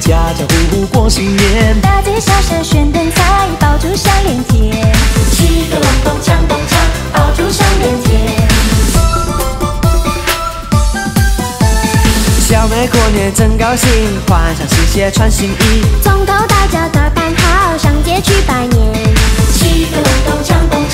家家户户过新年。大街小巷悬灯彩，爆竹响连天。七个隆咚锵咚锵，爆竹响连天。小妹过年真高兴，换上新鞋穿新衣。从头到脚打扮好，上街去拜年。七个隆咚锵咚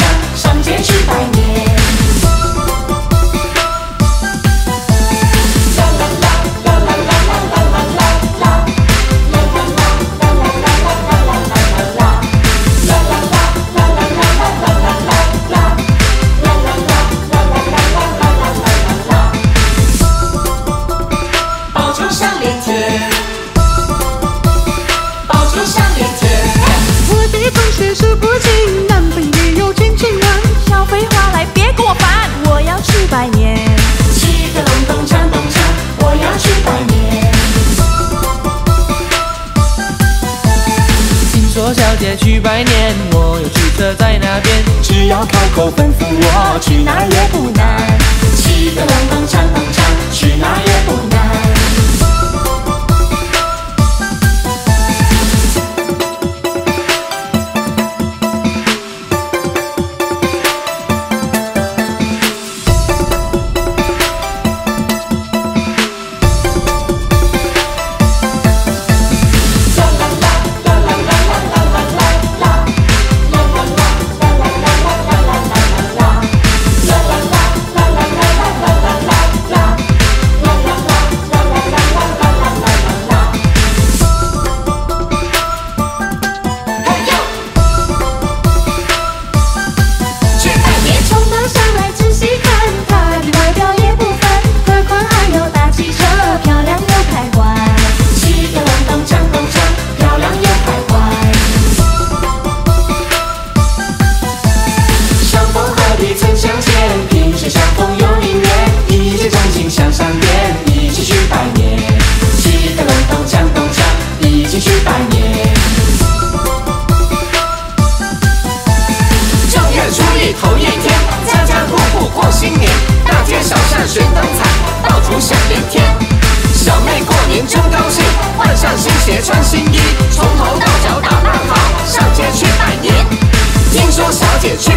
说小姐去拜年，我有汽车在那边。只要开口吩咐我，去哪儿也不难。上边，一起去拜年。七个隆咚锵咚锵，一起去拜年。正月初一头一天，家家户户过新年，大街小巷悬灯彩，爆竹响连天。小妹过年真高兴，换上新鞋穿新衣，从头到脚打扮好，上街去拜年。听说小姐去